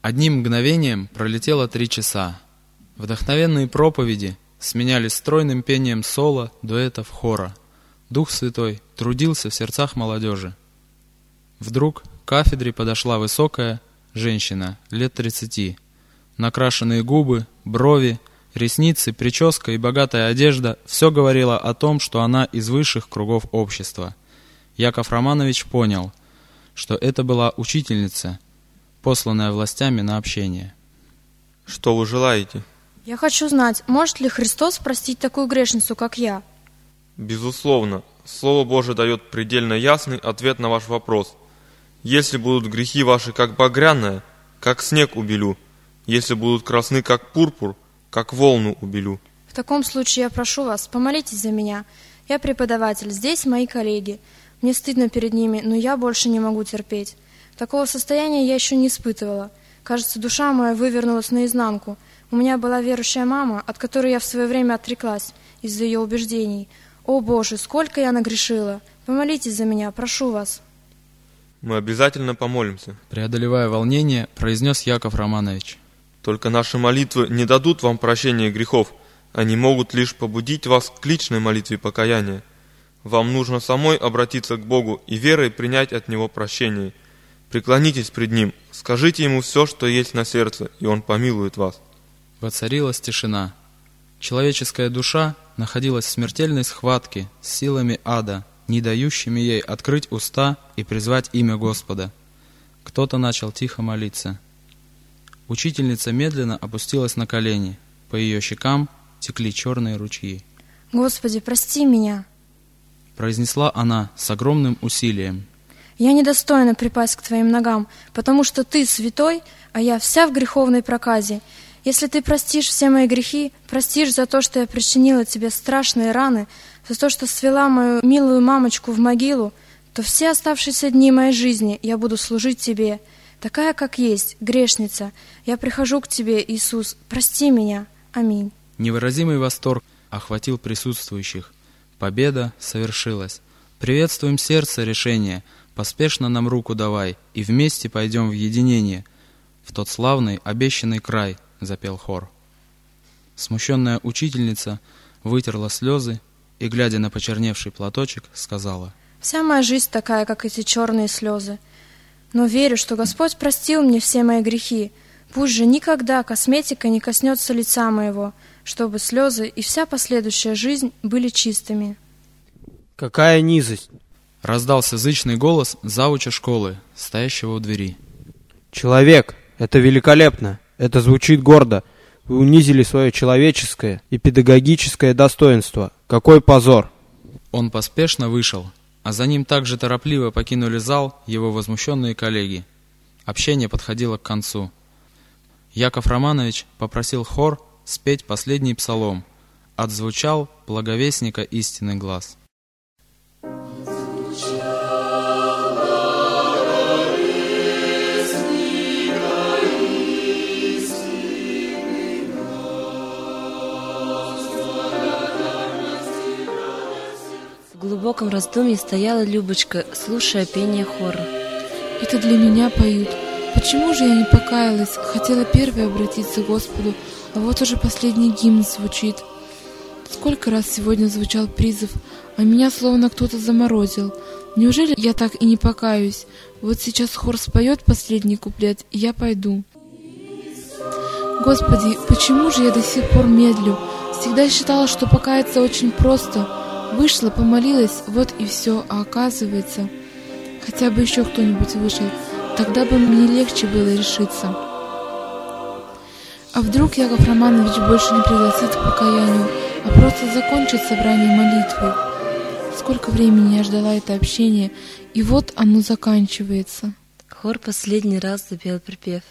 Одним мгновением пролетело три часа. Вдохновенные проповеди сменялись стройным пением соло, дуэтов, хора. Дух Святой трудился в сердцах молодежи. Вдруг к кафедре подошла высокая женщина, лет тридцати. Накрашенные губы, брови, ресницы, прическа и богатая одежда – все говорило о том, что она из высших кругов общества. Яков Романович понял, что это была учительница, посланная властями на общение. Что вы желаете? Я хочу знать, может ли Христос простить такую грешницу, как я? Безусловно, Слово Божие дает предельно ясный ответ на ваш вопрос. Если будут грехи ваши как багряное, как снег убелю. Если будут красны как пурпур, как волну убелю. В таком случае я прошу вас, помолитесь за меня. Я преподаватель, здесь мои коллеги. Мне стыдно перед ними, но я больше не могу терпеть. Такого состояния я еще не испытывала. Кажется, душа моя вывернулась наизнанку. У меня была верующая мама, от которой я в свое время отреклась из-за ее убеждений. О, Боже, сколько я нагрешила! Помолитесь за меня, прошу вас. Мы обязательно помолимся. Преодолевая волнение, произнес Яков Романович. Только наши молитвы не дадут вам прощения грехов. Они могут лишь побудить вас к личной молитве покаяния. Вам нужно самой обратиться к Богу и верой принять от Него прощение. Преклонитесь пред Ним, скажите Ему все, что есть на сердце, и Он помилует вас. Воцарилась тишина. Человеческая душа находилась в смертельной схватке с силами ада, не дающими ей открыть уста и призвать имя Господа. Кто-то начал тихо молиться. Учительница медленно опустилась на колени. По ее щекам текли черные ручьи. Господи, прости меня. Произнесла она с огромным усилием. Я недостойна припасть к Твоим ногам, потому что Ты святой, а я вся в греховной проказе. Если Ты простишь все мои грехи, простишь за то, что я причинила Тебе страшные раны, за то, что свела мою милую мамочку в могилу, то все оставшиеся дни моей жизни я буду служить Тебе, такая, как есть, грешница. Я прихожу к Тебе, Иисус, прости меня. Аминь. Невыразимый восторг охватил присутствующих. Победа совершилась. Приветствуем сердце решения. Поспешно нам руку давай, и вместе пойдем в единение. В тот славный, обещанный край, запел хор. Смущенная учительница вытерла слезы и, глядя на почерневший платочек, сказала. Вся моя жизнь такая, как эти черные слезы. Но верю, что Господь простил мне все мои грехи. Пусть же никогда косметика не коснется лица моего, чтобы слезы и вся последующая жизнь были чистыми. Какая низость! Раздался зычный голос зауча школы, стоящего у двери. Человек, это великолепно, это звучит гордо. Вы унизили свое человеческое и педагогическое достоинство. Какой позор! Он поспешно вышел, а за ним также торопливо покинули зал его возмущенные коллеги. Общение подходило к концу. Яков Романович попросил хор спеть последний псалом. Отзвучал благовестника истинный глаз. Глубоком раздумье стояла Любочка, слушая пение хора. Это для меня поют. Почему же я не покаялась? Хотела первой обратиться к Господу, а вот уже последний гимн звучит. Сколько раз сегодня звучал призыв, а меня словно кто-то заморозил. Неужели я так и не покаюсь? Вот сейчас хор споет последний куплет, и я пойду. Господи, почему же я до сих пор медлю? Всегда считала, что покаяться очень просто. Вышла, помолилась, вот и все, а оказывается... Хотя бы еще кто-нибудь вышел, тогда бы мне легче было решиться. А вдруг Яков Романович больше не пригласит к покаянию, а просто закончит собрание молитвы? Сколько времени я ждала это общение, и вот оно заканчивается. Хор последний раз запел припев.